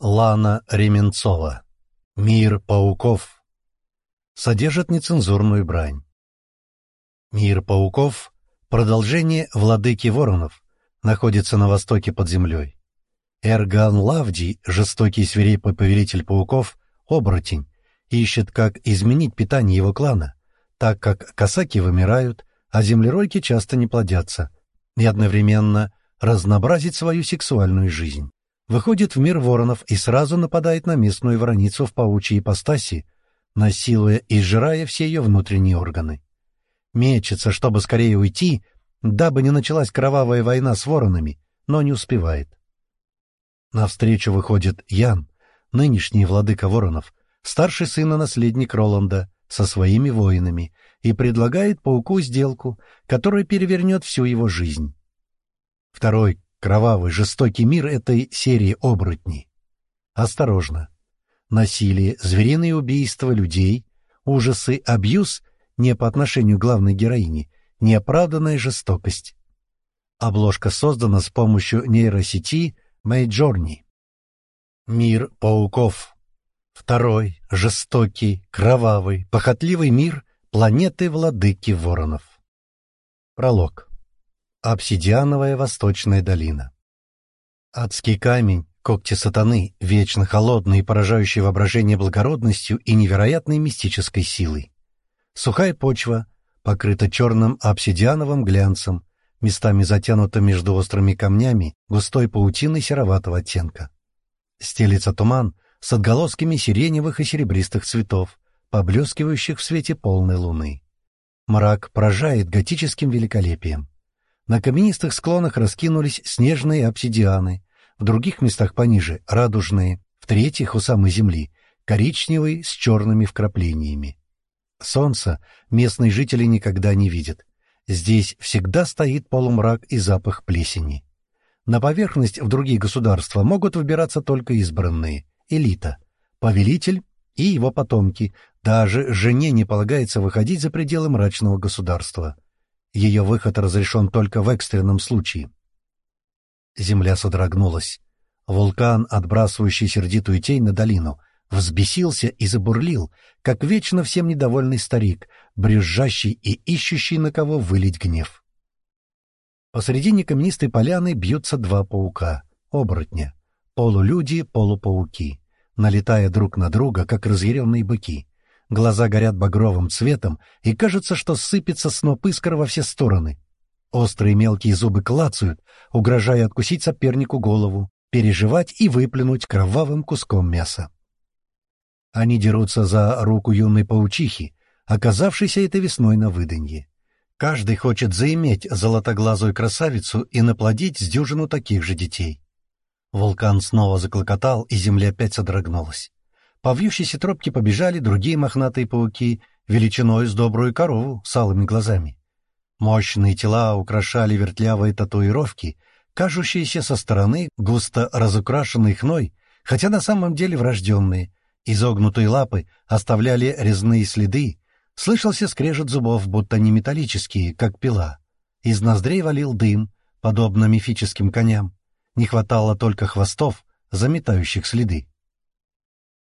Лана Ременцова. Мир пауков. Содержит нецензурную брань. Мир пауков — продолжение владыки воронов, находится на востоке под землей. Эрган Лавди, жестокий свирепый повелитель пауков, оборотень, ищет, как изменить питание его клана, так как косаки вымирают, а землеройки часто не плодятся, и одновременно разнообразить свою сексуальную жизнь выходит в мир воронов и сразу нападает на местную вороницу в паучьей ипостаси, насилуя и сжирая все ее внутренние органы. Мечется, чтобы скорее уйти, дабы не началась кровавая война с воронами, но не успевает. Навстречу выходит Ян, нынешний владыка воронов, старший сын и наследник Роланда, со своими воинами, и предлагает пауку сделку, которая перевернет всю его жизнь. Второй Кровавый, жестокий мир этой серии оборотней. Осторожно. Насилие, звериные убийства людей, ужасы, абьюз не по отношению к главной героине, неоправданная жестокость. Обложка создана с помощью нейросети Мэйджорни. Мир пауков. Второй, жестокий, кровавый, похотливый мир планеты владыки воронов. Пролог. Обсидиановая восточная долина. Адский камень, когти сатаны, вечно холодный и поражающий воображение благородностью и невероятной мистической силой. Сухая почва, покрыта черным обсидиановым глянцем, местами затянута между острыми камнями густой паутиной сероватого оттенка. Стелится туман с отголосками сиреневых и серебристых цветов, поблескивающих в свете полной луны. Мрак поражает готическим великолепием. На каменистых склонах раскинулись снежные обсидианы, в других местах пониже — радужные, в третьих — у самой земли — коричневые с черными вкраплениями. Солнца местные жители никогда не видят. Здесь всегда стоит полумрак и запах плесени. На поверхность в другие государства могут выбираться только избранные, элита, повелитель и его потомки. Даже жене не полагается выходить за пределы мрачного государства. Ее выход разрешен только в экстренном случае. Земля содрогнулась. Вулкан, отбрасывающий сердитую тень на долину, взбесился и забурлил, как вечно всем недовольный старик, брюзжащий и ищущий на кого вылить гнев. Посредине каменистой поляны бьются два паука — оборотня, полулюди, полупауки, налетая друг на друга, как разъяренные быки. Глаза горят багровым цветом, и кажется, что сыпется сноп искр во все стороны. Острые мелкие зубы клацают, угрожая откусить сопернику голову, переживать и выплюнуть кровавым куском мяса. Они дерутся за руку юной паучихи, оказавшейся этой весной на выданье. Каждый хочет заиметь золотоглазую красавицу и наплодить с дюжину таких же детей. Вулкан снова заклокотал, и земля опять содрогнулась. По вьющейся тропке побежали другие мохнатые пауки, величиной с добрую корову, с алыми глазами. Мощные тела украшали вертлявые татуировки, кажущиеся со стороны густо разукрашенной хной, хотя на самом деле врожденные. Изогнутые лапы оставляли резные следы, слышался скрежет зубов, будто не металлические, как пила. Из ноздрей валил дым, подобно мифическим коням. Не хватало только хвостов, заметающих следы.